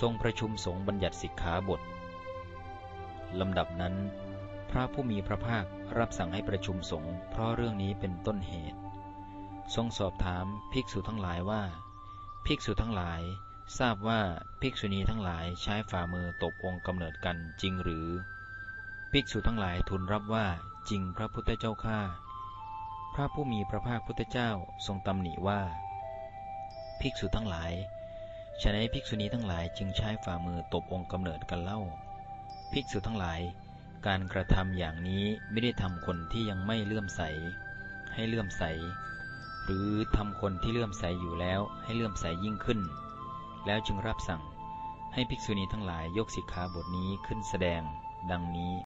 ทรงประชุมสงฆ์บัญญัติสิกขาบทลำดับนั้น พระผู้มีพระภาครับสั่งให้ประชุมสงฆ์เพราะเรื่องนี้เป็นต้นเหตุ ทรงสอบถามภิกษุทั้งหลายว่า ภิกษุทั้งหลายทราบว่าภิกษุณีทั้งหลายใช้ฝ่ามือตบองค์กำเนิดกันจริงหรือ ภิกษุทั้งหลายทูลรับว่าจริงพระพุทธเจ้าข้าพระผู้มีพระภาคพุทธเจ้าทรงตำหนิว่า ภิกษุทั้งหลาย ฉะนั้นภิกษุณีทั้งหลายจึงใช้ฝ่ามือตบองค์กำเนิดกันเล่า ภิกษุทั้งหลาย การกระทำอย่างนี้ไม่ได้ทำคนที่ยังไม่เลื่อมใส ให้เลื่อมใส หรือทำคนที่เลื่อมใสอยู่แล้วให้เลื่อมใสยิ่งขึ้น แล้วจึงรับสั่งให้ภิกษุณีทั้งหลายยกสิกขาบทนี้ขึ้นแสดง ดังนี้